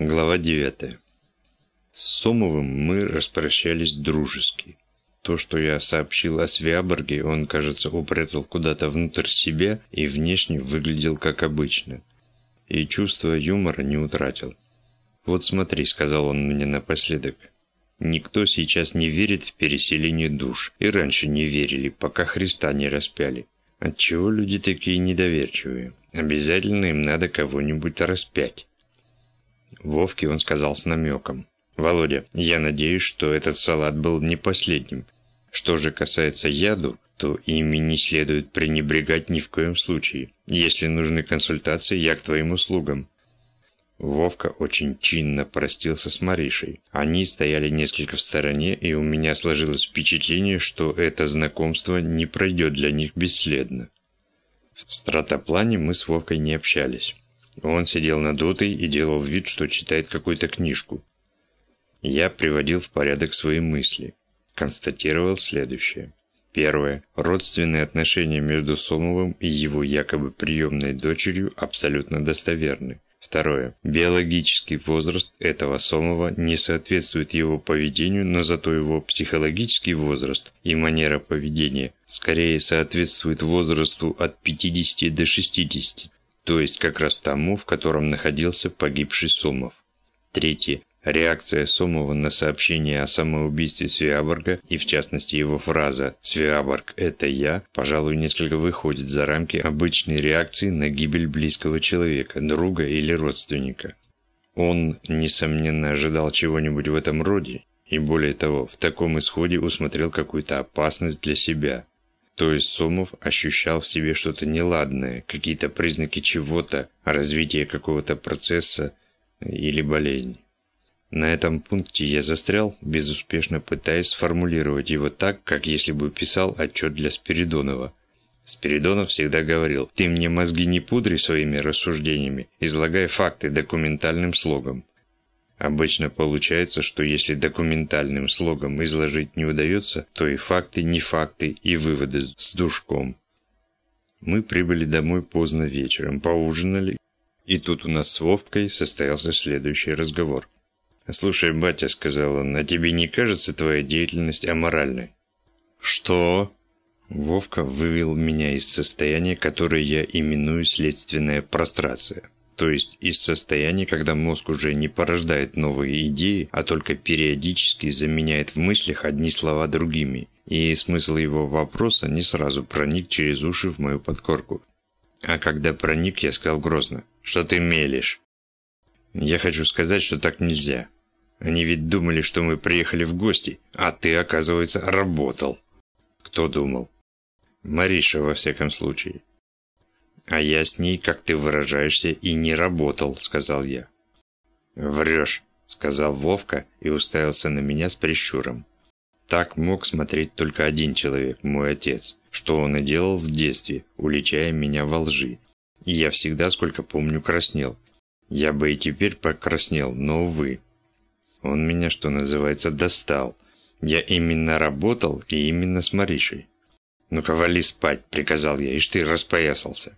Глава 9. С Сомовым мы распрощались дружески. То, что я сообщил о Свяборге, он, кажется, упрятал куда-то внутрь себя и внешне выглядел как обычно. И чувство юмора не утратил. «Вот смотри», — сказал он мне напоследок, — «никто сейчас не верит в переселение душ, и раньше не верили, пока Христа не распяли. Отчего люди такие недоверчивые? Обязательно им надо кого-нибудь распять». Вовке он сказал с намеком. «Володя, я надеюсь, что этот салат был не последним. Что же касается яду, то ими не следует пренебрегать ни в коем случае. Если нужны консультации, я к твоим услугам». Вовка очень чинно простился с Маришей. Они стояли несколько в стороне, и у меня сложилось впечатление, что это знакомство не пройдет для них бесследно. В стратоплане мы с Вовкой не общались. Он сидел надутый и делал вид, что читает какую-то книжку. Я приводил в порядок свои мысли. Констатировал следующее. Первое. Родственные отношения между Сомовым и его якобы приемной дочерью абсолютно достоверны. Второе. Биологический возраст этого Сомова не соответствует его поведению, но зато его психологический возраст и манера поведения скорее соответствует возрасту от 50 до 60, то есть как раз тому, в котором находился погибший Сомов. Третье. Реакция Сомова на сообщение о самоубийстве Свиаборга и в частности его фраза «Свиаборг – это я» пожалуй несколько выходит за рамки обычной реакции на гибель близкого человека, друга или родственника. Он, несомненно, ожидал чего-нибудь в этом роде и более того, в таком исходе усмотрел какую-то опасность для себя – то есть Сомов ощущал в себе что-то неладное, какие-то признаки чего-то, развития какого-то процесса или болезни. На этом пункте я застрял, безуспешно пытаясь сформулировать его так, как если бы писал отчет для Спиридонова. Спиридонов всегда говорил, «Ты мне мозги не пудри своими рассуждениями, излагай факты документальным слогом». Обычно получается, что если документальным слогом изложить не удается, то и факты не факты, и выводы с душком. Мы прибыли домой поздно вечером, поужинали, и тут у нас с Вовкой состоялся следующий разговор. «Слушай, батя», — сказал он, — «а тебе не кажется твоя деятельность аморальной?» «Что?» Вовка вывел меня из состояния, которое я именую следственная прострация то есть из состояния, когда мозг уже не порождает новые идеи, а только периодически заменяет в мыслях одни слова другими, и смысл его вопроса не сразу проник через уши в мою подкорку. А когда проник, я сказал грозно, что ты мелешь. Я хочу сказать, что так нельзя. Они ведь думали, что мы приехали в гости, а ты, оказывается, работал. Кто думал? Мариша, во всяком случае. «А я с ней, как ты выражаешься, и не работал», — сказал я. «Врешь», — сказал Вовка и уставился на меня с прищуром. Так мог смотреть только один человек, мой отец, что он и делал в детстве, уличая меня во лжи. И я всегда, сколько помню, краснел. Я бы и теперь покраснел, но, увы. Он меня, что называется, достал. Я именно работал и именно с Маришей. «Ну-ка, вали спать», — приказал я, и ты распоясался.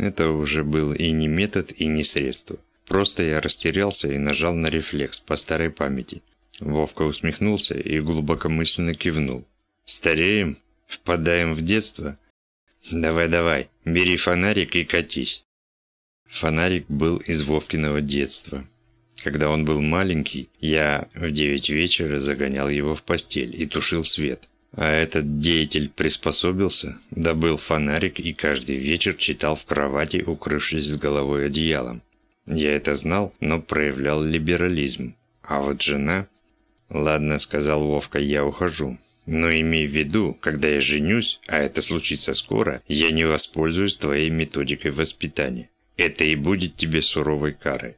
Это уже был и не метод, и не средство. Просто я растерялся и нажал на рефлекс по старой памяти. Вовка усмехнулся и глубокомысленно кивнул. «Стареем? Впадаем в детство? Давай-давай, бери фонарик и катись». Фонарик был из Вовкиного детства. Когда он был маленький, я в девять вечера загонял его в постель и тушил свет. А этот деятель приспособился, добыл фонарик и каждый вечер читал в кровати, укрывшись с головой одеялом. Я это знал, но проявлял либерализм. А вот жена... «Ладно», — сказал Вовка, — «я ухожу. Но имей в виду, когда я женюсь, а это случится скоро, я не воспользуюсь твоей методикой воспитания. Это и будет тебе суровой карой».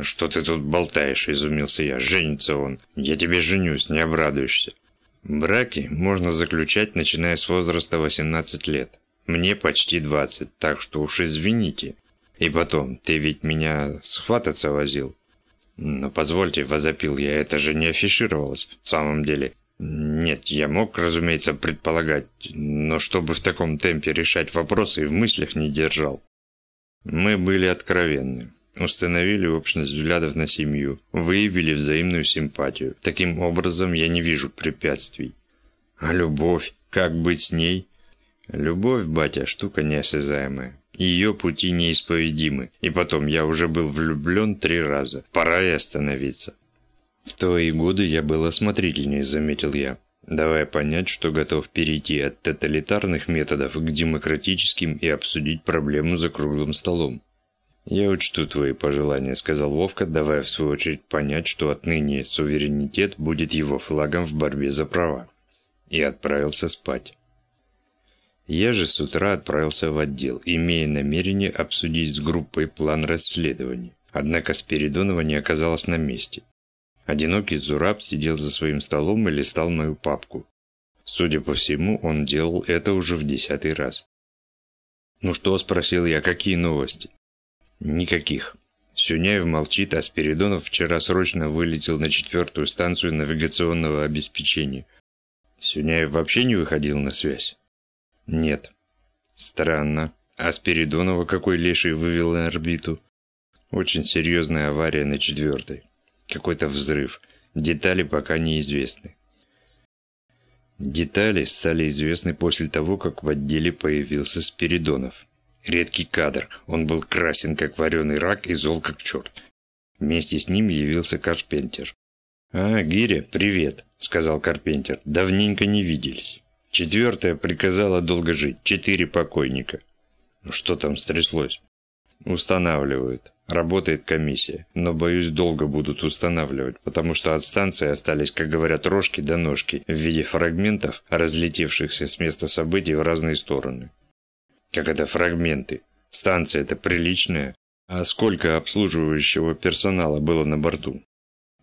«Что ты тут болтаешь?» – изумился я. «Женится он. Я тебе женюсь, не обрадуешься». Браки можно заключать, начиная с возраста 18 лет. Мне почти 20, так что уж извините. И потом, ты ведь меня схвататься возил. Но позвольте, возопил я, это же не афишировалось в самом деле. Нет, я мог, разумеется, предполагать, но чтобы в таком темпе решать вопросы и в мыслях не держал. Мы были откровенны. Установили общность взглядов на семью, выявили взаимную симпатию. Таким образом, я не вижу препятствий. А любовь? Как быть с ней? Любовь, батя, штука неосязаемая. Ее пути неисповедимы. И потом, я уже был влюблен три раза. Пора и остановиться. В твои годы я был осмотрительнее, заметил я. Давая понять, что готов перейти от тоталитарных методов к демократическим и обсудить проблему за круглым столом. «Я учту твои пожелания», — сказал Вовка, давая в свою очередь понять, что отныне суверенитет будет его флагом в борьбе за права. И отправился спать. Я же с утра отправился в отдел, имея намерение обсудить с группой план расследования. Однако Спиридонова не оказалась на месте. Одинокий Зураб сидел за своим столом и листал мою папку. Судя по всему, он делал это уже в десятый раз. «Ну что?» – спросил я. «Какие новости?» Никаких. Сюняев молчит, а Спиридонов вчера срочно вылетел на четвертую станцию навигационного обеспечения. Сюняев вообще не выходил на связь? Нет. Странно. А Спиридонова какой леший вывел на орбиту? Очень серьезная авария на четвертой. Какой-то взрыв. Детали пока неизвестны. Детали стали известны после того, как в отделе появился Спиридонов. Редкий кадр. Он был красен, как вареный рак, и зол, как черт. Вместе с ним явился Карпентер. «А, Гиря, привет», — сказал Карпентер. «Давненько не виделись. Четвертая приказала долго жить. Четыре покойника». «Ну что там стряслось?» «Устанавливают. Работает комиссия. Но, боюсь, долго будут устанавливать, потому что от станции остались, как говорят, рожки до ножки в виде фрагментов, разлетевшихся с места событий в разные стороны. Как это фрагменты? Станция это приличная. А сколько обслуживающего персонала было на борту?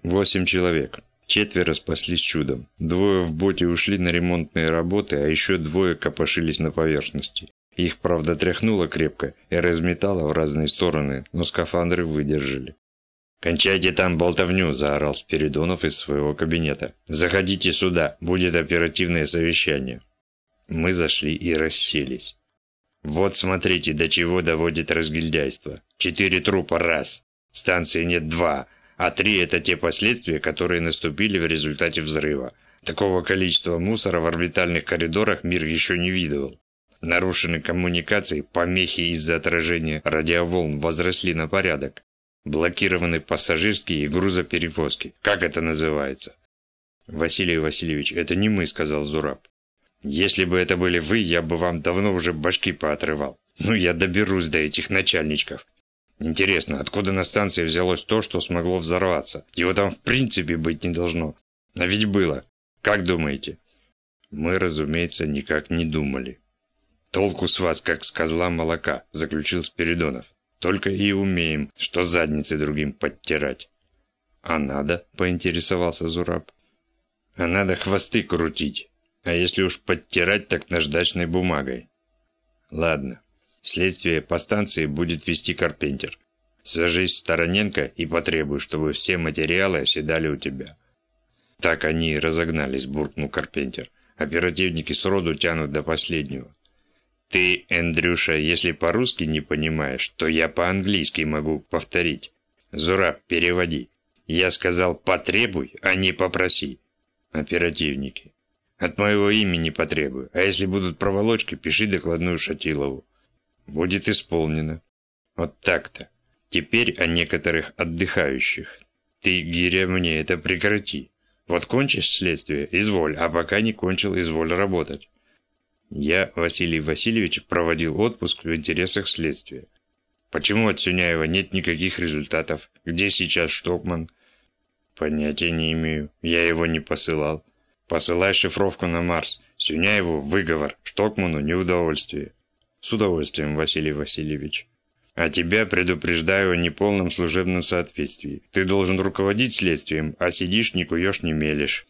Восемь человек. Четверо спаслись чудом. Двое в боте ушли на ремонтные работы, а еще двое копошились на поверхности. Их, правда, тряхнуло крепко и разметало в разные стороны, но скафандры выдержали. «Кончайте там болтовню!» – заорал Спиридонов из своего кабинета. «Заходите сюда, будет оперативное совещание». Мы зашли и расселись. Вот смотрите, до чего доводит разгильдяйство. Четыре трупа – раз. Станции нет – два. А три – это те последствия, которые наступили в результате взрыва. Такого количества мусора в орбитальных коридорах мир еще не видывал. Нарушены коммуникации, помехи из-за отражения радиоволн возросли на порядок. Блокированы пассажирские и грузоперевозки. Как это называется? Василий Васильевич, это не мы, сказал Зураб. Если бы это были вы, я бы вам давно уже башки поотрывал. Ну, я доберусь до этих начальничков. Интересно, откуда на станции взялось то, что смогло взорваться? Его там в принципе быть не должно. А ведь было. Как думаете? Мы, разумеется, никак не думали. Толку с вас, как с козла молока, заключил Спиридонов. Только и умеем, что задницы другим подтирать. А надо, поинтересовался Зураб. А надо хвосты крутить. А если уж подтирать, так наждачной бумагой. Ладно. Следствие по станции будет вести Карпентер. Свяжись с Тараненко и потребуй, чтобы все материалы оседали у тебя. Так они и разогнались, буркнул Карпентер. Оперативники сроду тянут до последнего. Ты, Эндрюша, если по-русски не понимаешь, то я по-английски могу повторить. Зураб, переводи. Я сказал «потребуй», а не «попроси». Оперативники. От моего имени потребую. А если будут проволочки, пиши докладную Шатилову. Будет исполнено. Вот так-то. Теперь о некоторых отдыхающих. Ты, Гиря, мне это прекрати. Вот кончишь следствие, изволь, а пока не кончил, изволь работать. Я, Василий Васильевич, проводил отпуск в интересах следствия. Почему от Сюняева нет никаких результатов? Где сейчас Штокман? Понятия не имею. Я его не посылал. Посылай шифровку на Марс. Сюняеву выговор, Штокману неудовольствие. С удовольствием, Василий Васильевич. А тебя предупреждаю о неполном служебном соответствии. Ты должен руководить следствием, а сидишь, не куешь, не мелешь.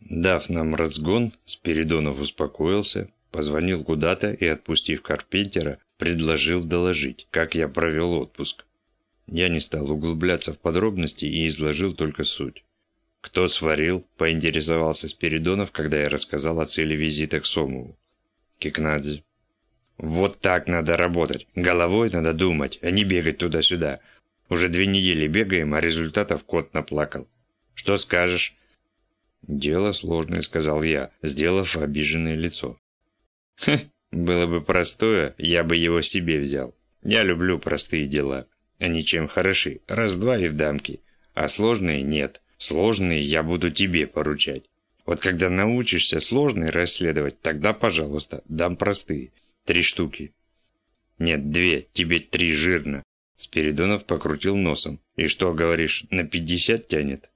Дав нам разгон, Спиридонов успокоился, позвонил куда-то и, отпустив Карпентера, предложил доложить, как я провел отпуск. Я не стал углубляться в подробности и изложил только суть. «Кто сварил?» – поинтересовался Спиридонов, когда я рассказал о цели визита к Сомову. «Кикнадзе». «Вот так надо работать. Головой надо думать, а не бегать туда-сюда. Уже две недели бегаем, а результатов кот наплакал. Что скажешь?» «Дело сложное», — сказал я, сделав обиженное лицо. «Хе, было бы простое, я бы его себе взял. Я люблю простые дела. Они чем хороши, раз-два и в дамки. А сложные нет. Сложные я буду тебе поручать. Вот когда научишься сложные расследовать, тогда, пожалуйста, дам простые. Три штуки. Нет, две, тебе три жирно. Спиридонов покрутил носом. И что, говоришь, на пятьдесят тянет?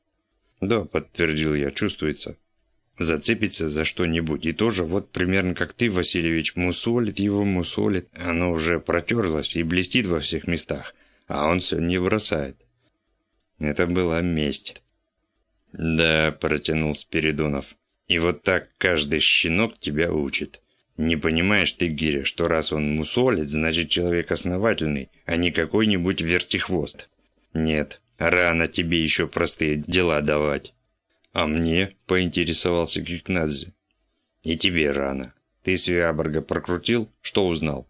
Да, подтвердил я, чувствуется. Зацепится за что-нибудь. И тоже вот примерно как ты, Васильевич, мусолит его, мусолит. Оно уже протерлось и блестит во всех местах. А он все не бросает. Это была месть. «Да», – протянул Спиридонов. «И вот так каждый щенок тебя учит. Не понимаешь ты, Гиря, что раз он мусолит, значит человек основательный, а не какой-нибудь вертихвост. Нет, рано тебе еще простые дела давать». «А мне?» – поинтересовался Кикнадзе. «И тебе рано. Ты Свиаборга прокрутил? Что узнал?»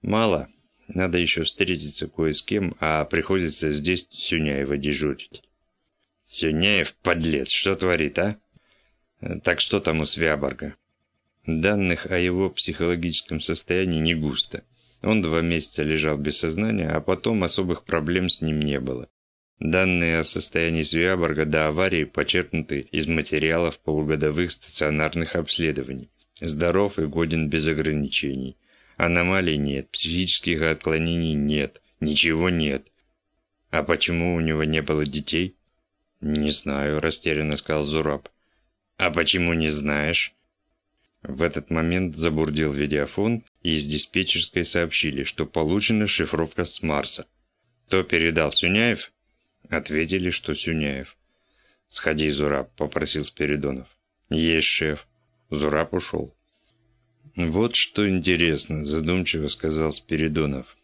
«Мало. Надо еще встретиться кое с кем, а приходится здесь Сюняева дежурить». Сюнеев, подлец, что творит, а? Так что там у Свяборга? Данных о его психологическом состоянии не густо. Он два месяца лежал без сознания, а потом особых проблем с ним не было. Данные о состоянии Свяборга до аварии почерпнуты из материалов полугодовых стационарных обследований. Здоров и годен без ограничений. Аномалий нет, психических отклонений нет, ничего нет. А почему у него не было детей? «Не знаю», – растерянно сказал Зураб. «А почему не знаешь?» В этот момент забурдил видеофон, и из диспетчерской сообщили, что получена шифровка с Марса. «Кто передал, Сюняев?» Ответили, что Сюняев. «Сходи, Зураб», – попросил Спиридонов. «Есть, шеф». Зураб ушел. «Вот что интересно», – задумчиво сказал Спиридонов.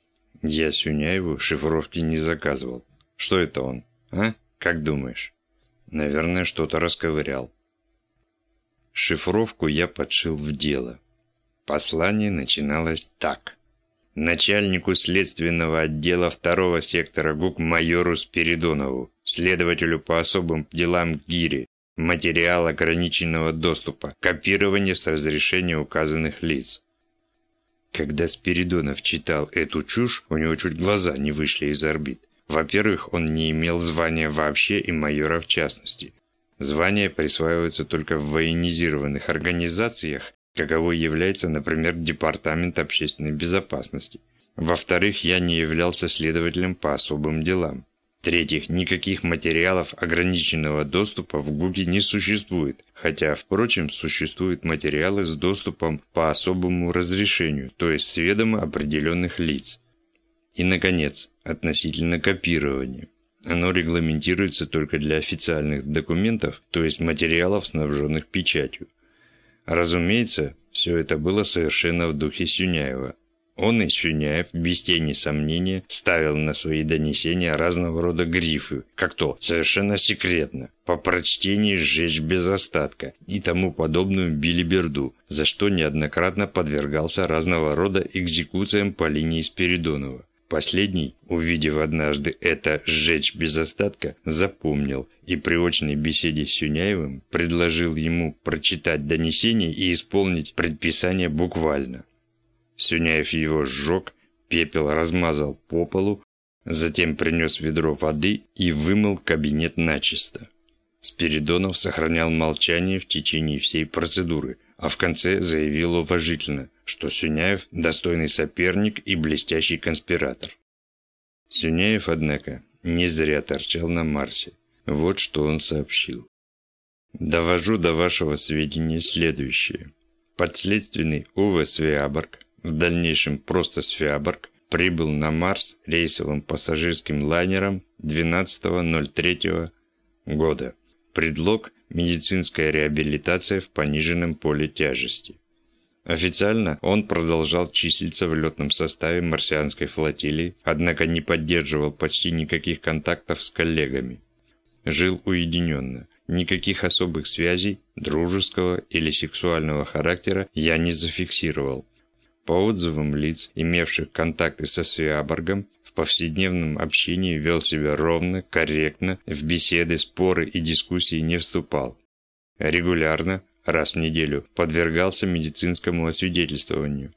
«Я Сюняеву шифровки не заказывал. Что это он, а?» Как думаешь? Наверное, что-то расковырял. Шифровку я подшил в дело. Послание начиналось так. Начальнику следственного отдела второго сектора ГУК майору Спиридонову, следователю по особым делам ГИРИ, материал ограниченного доступа, копирование с разрешения указанных лиц. Когда Спиридонов читал эту чушь, у него чуть глаза не вышли из орбит. Во-первых, он не имел звания вообще и майора в частности. Звания присваиваются только в военизированных организациях, каковой является, например, Департамент общественной безопасности. Во-вторых, я не являлся следователем по особым делам. В-третьих, никаких материалов ограниченного доступа в ГУГе не существует, хотя, впрочем, существуют материалы с доступом по особому разрешению, то есть с ведома определенных лиц. И, наконец, относительно копирования. Оно регламентируется только для официальных документов, то есть материалов, снабженных печатью. Разумеется, все это было совершенно в духе Сюняева. Он и Сюняев, без тени сомнения, ставил на свои донесения разного рода грифы, как то «совершенно секретно», «по прочтении сжечь без остатка» и тому подобную билиберду, за что неоднократно подвергался разного рода экзекуциям по линии Спиридонова. Последний, увидев однажды это «сжечь без остатка», запомнил и при очной беседе с Сюняевым предложил ему прочитать донесение и исполнить предписание буквально. Сюняев его сжег, пепел размазал по полу, затем принес ведро воды и вымыл кабинет начисто. Спиридонов сохранял молчание в течение всей процедуры, а в конце заявил уважительно – что Сюняев – достойный соперник и блестящий конспиратор. Сюняев, однако, не зря торчал на Марсе. Вот что он сообщил. Довожу до вашего сведения следующее. Подследственный Уве Свиаборг, в дальнейшем просто Свиаборг, прибыл на Марс рейсовым пассажирским лайнером 12.03 года. Предлог – медицинская реабилитация в пониженном поле тяжести. Официально он продолжал числиться в летном составе марсианской флотилии, однако не поддерживал почти никаких контактов с коллегами. Жил уединенно. Никаких особых связей, дружеского или сексуального характера я не зафиксировал. По отзывам лиц, имевших контакты со Свиаборгом, повседневном общении вел себя ровно, корректно, в беседы, споры и дискуссии не вступал. Регулярно, раз в неделю, подвергался медицинскому освидетельствованию.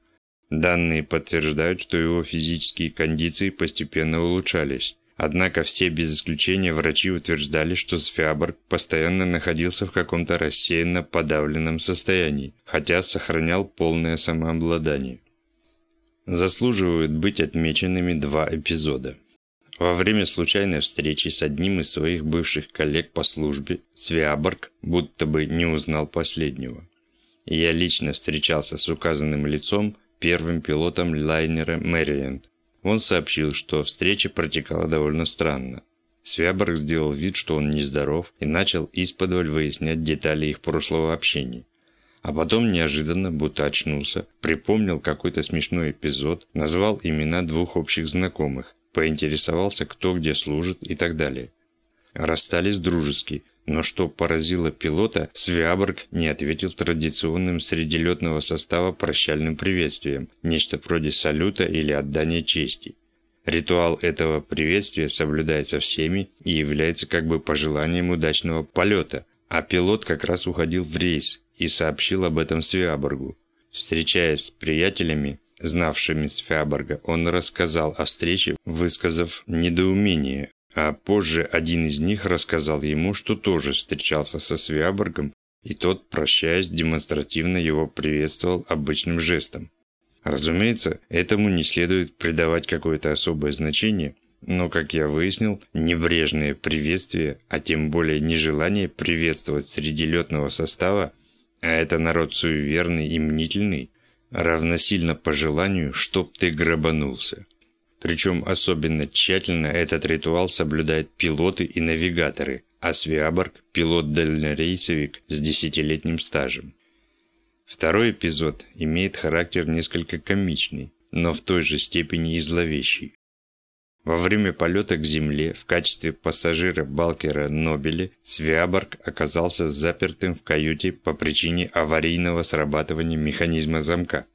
Данные подтверждают, что его физические кондиции постепенно улучшались. Однако все без исключения врачи утверждали, что Сфиаборг постоянно находился в каком-то рассеянно подавленном состоянии, хотя сохранял полное самообладание. Заслуживают быть отмеченными два эпизода. Во время случайной встречи с одним из своих бывших коллег по службе, Свиаборг будто бы не узнал последнего. Я лично встречался с указанным лицом, первым пилотом лайнера «Мэриленд», он сообщил, что встреча протекала довольно странно. Свяборг сделал вид, что он нездоров, и начал исподволь выяснять детали их прошлого общения. А потом неожиданно, будто очнулся, припомнил какой-то смешной эпизод, назвал имена двух общих знакомых, поинтересовался, кто где служит и так далее. Расстались дружески, но что поразило пилота, Свяборг не ответил традиционным среди летного состава прощальным приветствием, нечто вроде салюта или отдания чести. Ритуал этого приветствия соблюдается всеми и является как бы пожеланием удачного полета, а пилот как раз уходил в рейс и сообщил об этом Свяборгу. Встречаясь с приятелями, знавшими Свяборга, он рассказал о встрече, высказав недоумение а позже один из них рассказал ему, что тоже встречался со Свяборгом, и тот, прощаясь, демонстративно его приветствовал обычным жестом. Разумеется, этому не следует придавать какое-то особое значение, но, как я выяснил, небрежное приветствие, а тем более нежелание приветствовать среди летного состава, а это народ суеверный и мнительный, равносильно пожеланию, чтоб ты грабанулся. Причем особенно тщательно этот ритуал соблюдают пилоты и навигаторы, а Свиаборг – пилот-дальнорейсовик с десятилетним стажем. Второй эпизод имеет характер несколько комичный, но в той же степени и зловещий. Во время полета к Земле в качестве пассажира Балкера Нобеля Свиаборг оказался запертым в каюте по причине аварийного срабатывания механизма замка.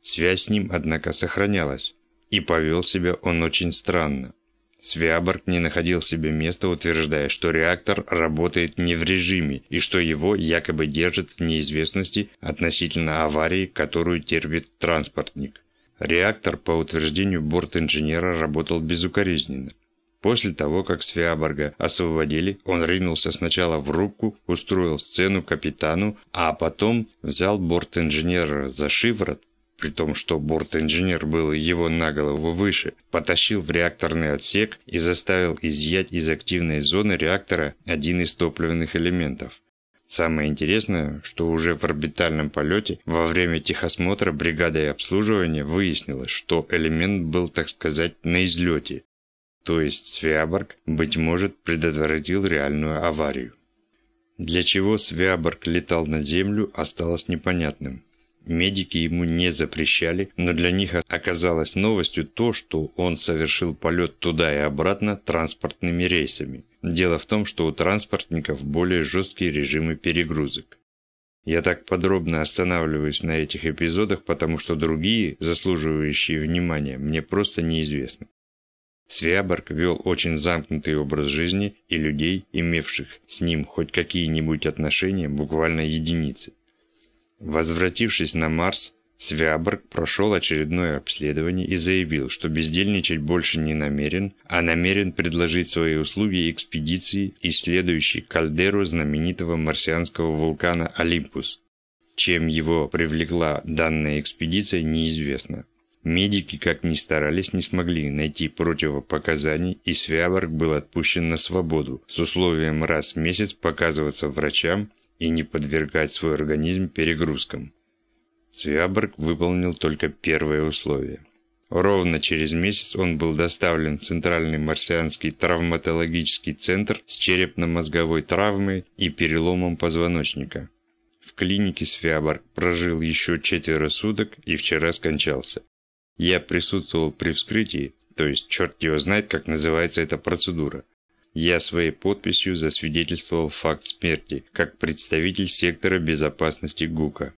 Связь с ним, однако, сохранялась. И повел себя он очень странно. Свяборг не находил себе места, утверждая, что реактор работает не в режиме и что его якобы держит в неизвестности относительно аварии, которую терпит транспортник. Реактор, по утверждению борт-инженера, работал безукоризненно. После того, как Свяборга освободили, он ринулся сначала в рубку, устроил сцену капитану, а потом взял борт-инженера за шиворот при том, что борт-инженер был его на голову выше, потащил в реакторный отсек и заставил изъять из активной зоны реактора один из топливных элементов. Самое интересное, что уже в орбитальном полете во время техосмотра бригадой обслуживания выяснилось, что элемент был, так сказать, на излете. То есть Свяборг, быть может, предотвратил реальную аварию. Для чего Свяборг летал на Землю, осталось непонятным. Медики ему не запрещали, но для них оказалось новостью то, что он совершил полет туда и обратно транспортными рейсами. Дело в том, что у транспортников более жесткие режимы перегрузок. Я так подробно останавливаюсь на этих эпизодах, потому что другие, заслуживающие внимания, мне просто неизвестны. Свяборг вел очень замкнутый образ жизни, и людей, имевших с ним хоть какие-нибудь отношения, буквально единицы. Возвратившись на Марс, Свяборг прошел очередное обследование и заявил, что бездельничать больше не намерен, а намерен предложить свои услуги экспедиции, исследующей кальдеру знаменитого марсианского вулкана Олимпус. Чем его привлекла данная экспедиция, неизвестно. Медики, как ни старались, не смогли найти противопоказаний, и Свяборг был отпущен на свободу с условием раз в месяц показываться врачам и не подвергать свой организм перегрузкам. Свяборг выполнил только первое условие. Ровно через месяц он был доставлен в Центральный марсианский травматологический центр с черепно-мозговой травмой и переломом позвоночника. В клинике Свяборг прожил еще четверо суток и вчера скончался. Я присутствовал при вскрытии, то есть черт его знает, как называется эта процедура. Я своей подписью засвидетельствовал факт смерти, как представитель сектора безопасности ГУКа.